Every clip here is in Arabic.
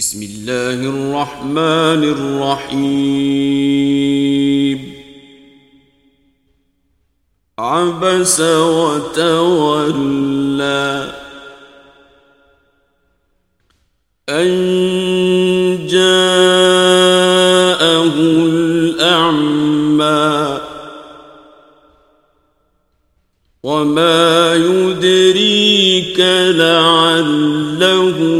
بسم الله الرحمن الرحيم. عبس وتولى أن جاءه الأعمى وما يدريك لعله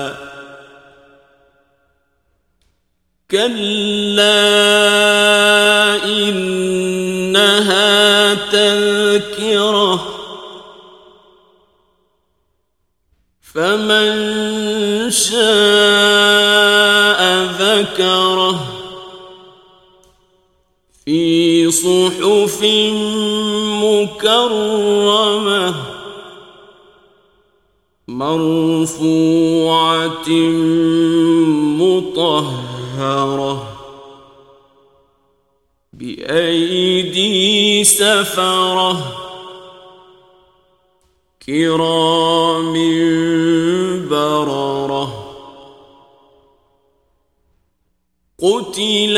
كلا إنها تذكرة فمن شاء ذكره في صحف مكرمة مرفوعة مطهرة مطهرة بأيدي سفرة كرام بررة قتل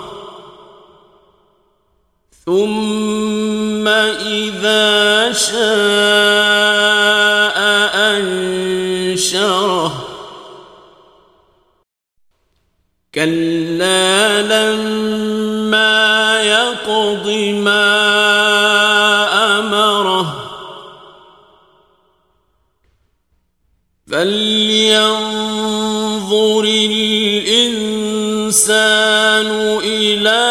ثم إذا شاء أنشره. كلا لما يقض ما أمره. فلينظر الإنسان إلى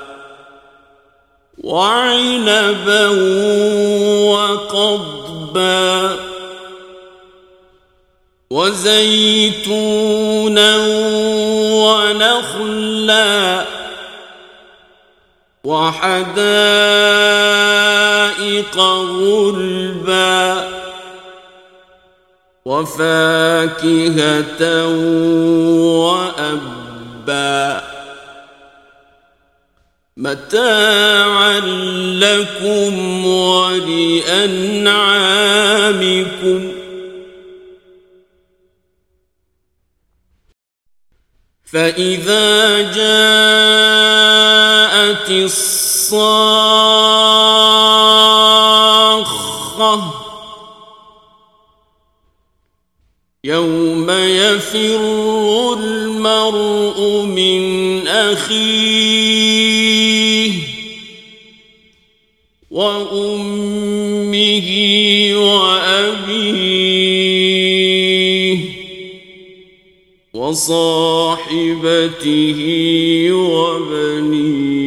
وعنبا وقضبا وزيتونا ونخلا وحدائق غلبا وفاكهة وأبا متاعا لكم ولأنعامكم. فإذا جاءت الصالحة من أخيه وأمه وأبيه وصاحبته وبنيه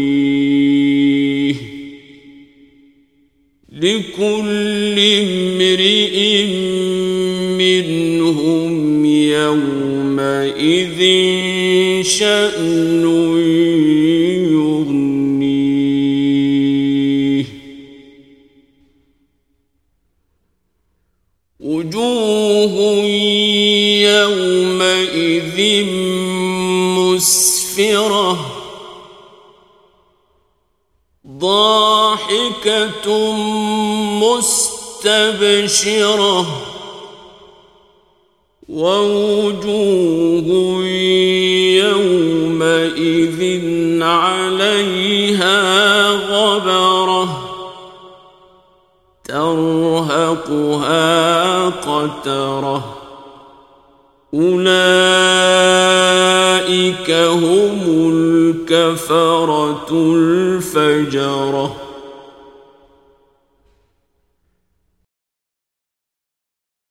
لكل امرئ منهم يومئذ شأن يغنيه. وجوه يومئذ مسفرة. ضاحكة مستبشرة. ووجوه يومئذ عليها غبرة ترهقها قترة أولئك هم